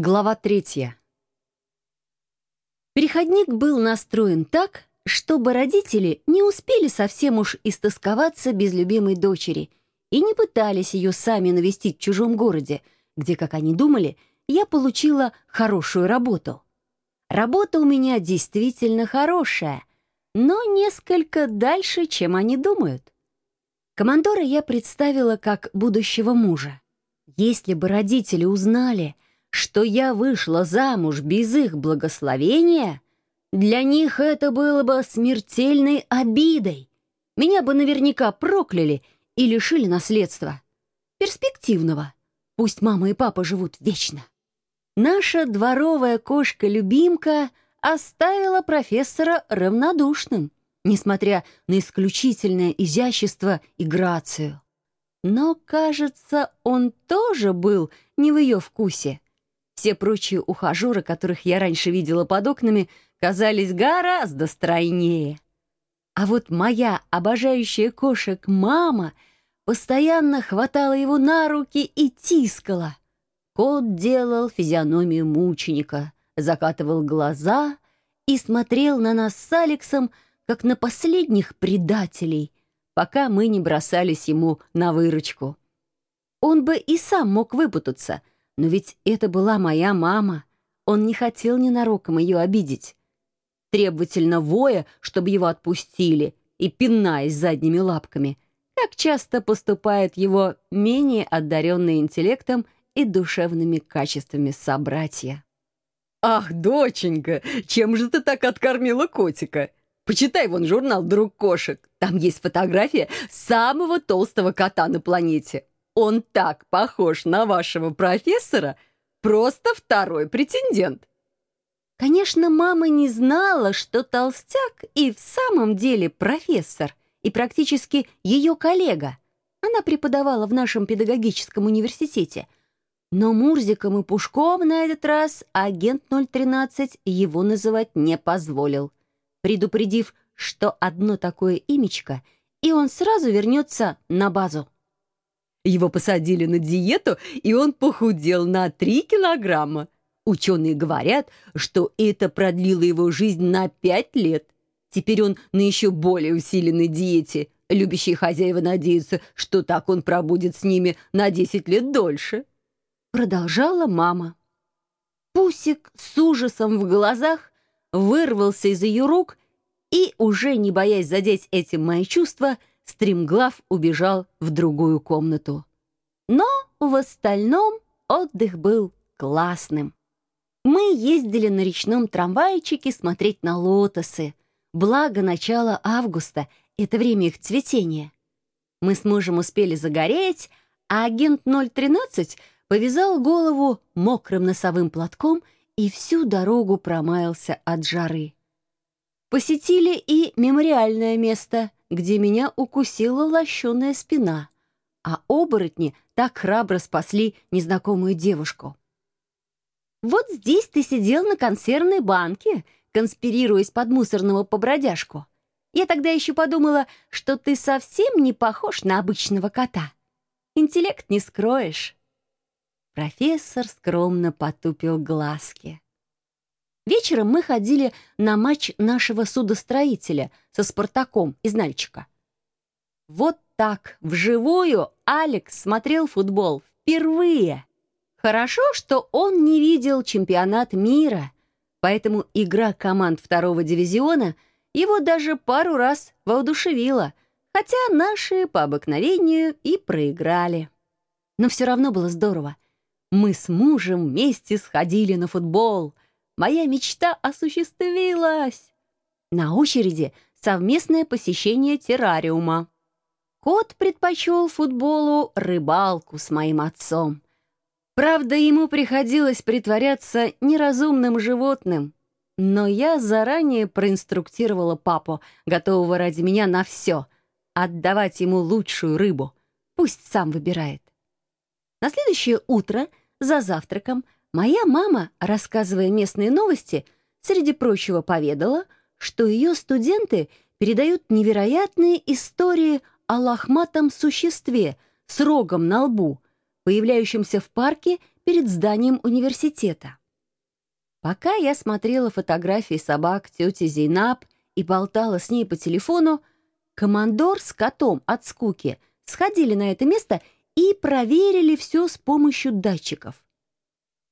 Глава третья. Переходник был настроен так, чтобы родители не успели совсем уж истосковаться без любимой дочери и не пытались ее сами навестить в чужом городе, где, как они думали, я получила хорошую работу. Работа у меня действительно хорошая, но несколько дальше, чем они думают. Командора я представила как будущего мужа. Если бы родители узнали, что я вышла замуж без их благословения, для них это было бы смертельной обидой. Меня бы наверняка прокляли и лишили наследства. Перспективного. Пусть мама и папа живут вечно. Наша дворовая кошка-любимка оставила профессора равнодушным, несмотря на исключительное изящество и грацию. Но, кажется, он тоже был не в ее вкусе. Все прочие ухажеры, которых я раньше видела под окнами, казались гораздо стройнее. А вот моя обожающая кошек мама постоянно хватала его на руки и тискала. Кот делал физиономию мученика, закатывал глаза и смотрел на нас с Алексом, как на последних предателей, пока мы не бросались ему на выручку. Он бы и сам мог выпутаться — но ведь это была моя мама. Он не хотел ненароком ее обидеть. Требовательно воя, чтобы его отпустили, и пинаясь задними лапками, как часто поступают его менее одаренные интеллектом и душевными качествами собратья. «Ах, доченька, чем же ты так откормила котика? Почитай вон журнал «Друг кошек». Там есть фотография самого толстого кота на планете. Он так похож на вашего профессора, просто второй претендент. Конечно, мама не знала, что толстяк и в самом деле профессор, и практически ее коллега. Она преподавала в нашем педагогическом университете. Но Мурзиком и Пушком на этот раз агент 013 его называть не позволил, предупредив, что одно такое имечко, и он сразу вернется на базу. Его посадили на диету, и он похудел на 3 килограмма. Ученые говорят, что это продлило его жизнь на 5 лет. Теперь он на еще более усиленной диете. Любящие хозяева надеются, что так он пробудет с ними на 10 лет дольше. Продолжала мама. Пусик с ужасом в глазах вырвался из ее рук и, уже не боясь задеть этим мои чувства, стремглав убежал в другую комнату. Но в остальном отдых был классным. Мы ездили на речном трамвайчике смотреть на лотосы. Благо начало августа — это время их цветения. Мы с мужем успели загореть, а агент 013 повязал голову мокрым носовым платком и всю дорогу промаялся от жары. Посетили и мемориальное место — где меня укусила лощеная спина, а оборотни так храбро спасли незнакомую девушку. «Вот здесь ты сидел на консервной банке, конспирируясь под мусорного побродяжку. Я тогда еще подумала, что ты совсем не похож на обычного кота. Интеллект не скроешь». Профессор скромно потупил глазки. Вечером мы ходили на матч нашего судостроителя со Спартаком из Нальчика. Вот так, вживую, Алекс смотрел футбол впервые. Хорошо, что он не видел чемпионат мира, поэтому игра команд второго дивизиона его даже пару раз воодушевила, хотя наши по обыкновению и проиграли. Но все равно было здорово. Мы с мужем вместе сходили на футбол — Моя мечта осуществилась. На очереди совместное посещение террариума. Кот предпочел футболу рыбалку с моим отцом. Правда, ему приходилось притворяться неразумным животным. Но я заранее проинструктировала папу, готового ради меня на все, отдавать ему лучшую рыбу. Пусть сам выбирает. На следующее утро за завтраком Моя мама, рассказывая местные новости, среди прочего поведала, что ее студенты передают невероятные истории о лохматом существе с рогом на лбу, появляющемся в парке перед зданием университета. Пока я смотрела фотографии собак тети Зейнаб и болтала с ней по телефону, командор с котом от скуки сходили на это место и проверили все с помощью датчиков.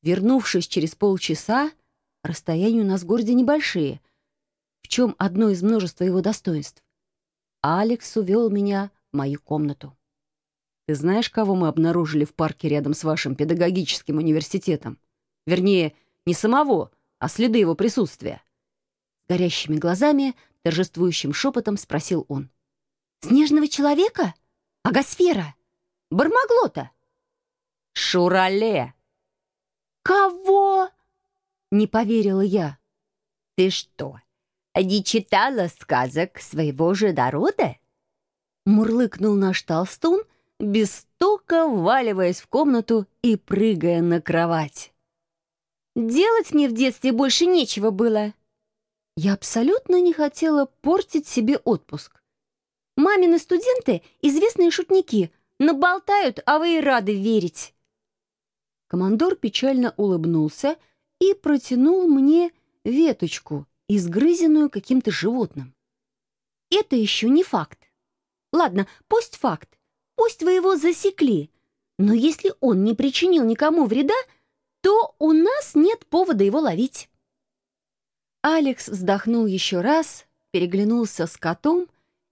Вернувшись через полчаса, расстояния у нас в городе небольшие, в чем одно из множества его достоинств. Алекс увел меня в мою комнату. Ты знаешь, кого мы обнаружили в парке рядом с вашим педагогическим университетом? Вернее, не самого, а следы его присутствия. Горящими глазами, торжествующим шепотом спросил он. «Снежного человека? Агосфера? Бармаглота?» «Шурале!» «Кого?» — не поверила я. «Ты что, не читала сказок своего же народа?» Мурлыкнул наш толстун, без стука вваливаясь в комнату и прыгая на кровать. «Делать мне в детстве больше нечего было». Я абсолютно не хотела портить себе отпуск. Мамины студенты — известные шутники, наболтают, а вы и рады верить. Командор печально улыбнулся и протянул мне веточку, изгрызенную каким-то животным. Это еще не факт. Ладно, пусть факт, пусть вы его засекли, но если он не причинил никому вреда, то у нас нет повода его ловить. Алекс вздохнул еще раз, переглянулся с котом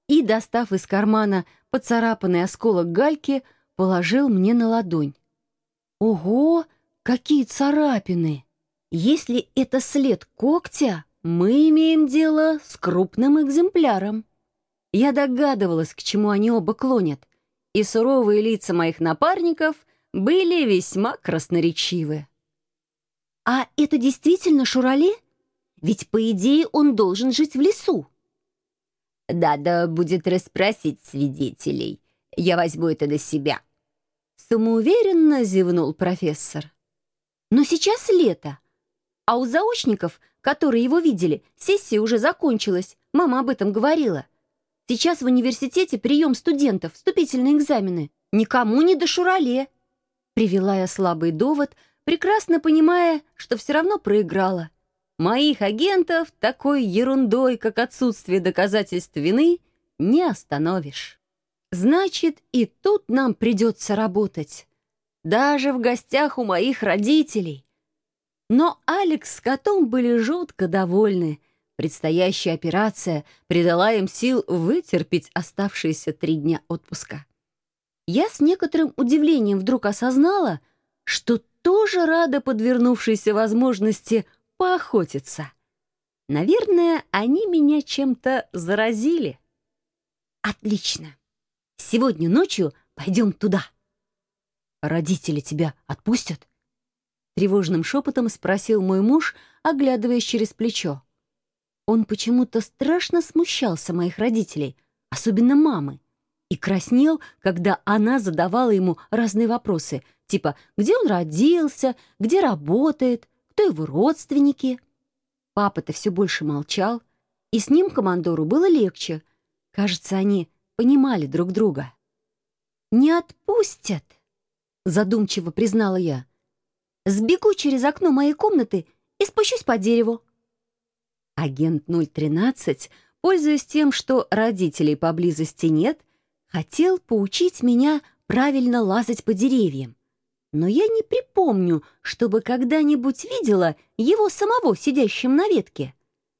и, достав из кармана поцарапанный осколок гальки, положил мне на ладонь. Ого, какие царапины! Если это след когтя, мы имеем дело с крупным экземпляром. Я догадывалась, к чему они оба клонят, и суровые лица моих напарников были весьма красноречивы. «А это действительно Шурале? Ведь, по идее, он должен жить в лесу». «Надо будет расспросить свидетелей. Я возьму это на себя», Самоуверенно зевнул профессор. Но сейчас лето, а у заочников, которые его видели, сессия уже закончилась, мама об этом говорила. Сейчас в университете прием студентов, вступительные экзамены. Никому не до шурале. Привела я слабый довод, прекрасно понимая, что все равно проиграла. Моих агентов такой ерундой, как отсутствие доказательств вины, не остановишь. Значит, и тут нам придется работать. Даже в гостях у моих родителей. Но Алекс с котом были жутко довольны. Предстоящая операция придала им сил вытерпеть оставшиеся три дня отпуска. Я с некоторым удивлением вдруг осознала, что тоже рада подвернувшейся возможности поохотиться. Наверное, они меня чем-то заразили. Отлично. Сегодня ночью пойдем туда». «Родители тебя отпустят?» Тревожным шепотом спросил мой муж, оглядываясь через плечо. Он почему-то страшно смущался моих родителей, особенно мамы, и краснел, когда она задавала ему разные вопросы, типа «Где он родился?», «Где работает?», «Кто его родственники?». Папа-то все больше молчал, и с ним командору было легче. Кажется, они понимали друг друга. «Не отпустят», — задумчиво признала я. «Сбегу через окно моей комнаты и спущусь по дереву». Агент 013, пользуясь тем, что родителей поблизости нет, хотел поучить меня правильно лазать по деревьям. Но я не припомню, чтобы когда-нибудь видела его самого сидящим на ветке.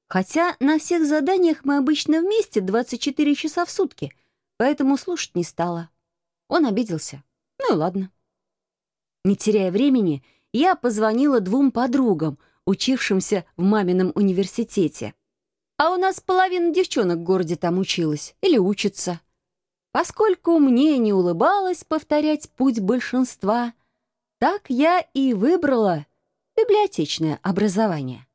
Хотя на всех заданиях мы обычно вместе 24 часа в сутки — поэтому слушать не стала. Он обиделся. Ну и ладно. Не теряя времени, я позвонила двум подругам, учившимся в мамином университете. А у нас половина девчонок в городе там училась или учится. Поскольку мне не улыбалось повторять путь большинства, так я и выбрала библиотечное образование.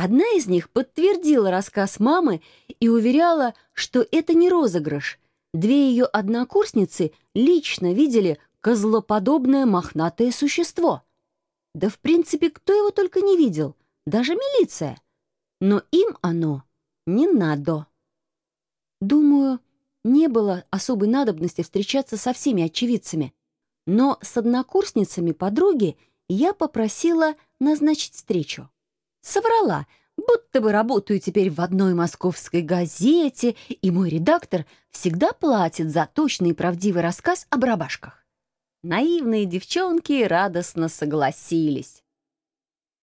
Одна из них подтвердила рассказ мамы и уверяла, что это не розыгрыш. Две ее однокурсницы лично видели козлоподобное мохнатое существо. Да, в принципе, кто его только не видел, даже милиция. Но им оно не надо. Думаю, не было особой надобности встречаться со всеми очевидцами. Но с однокурсницами подруги я попросила назначить встречу. Соврала, будто бы работаю теперь в одной московской газете, и мой редактор всегда платит за точный и правдивый рассказ о барабашках. Наивные девчонки радостно согласились.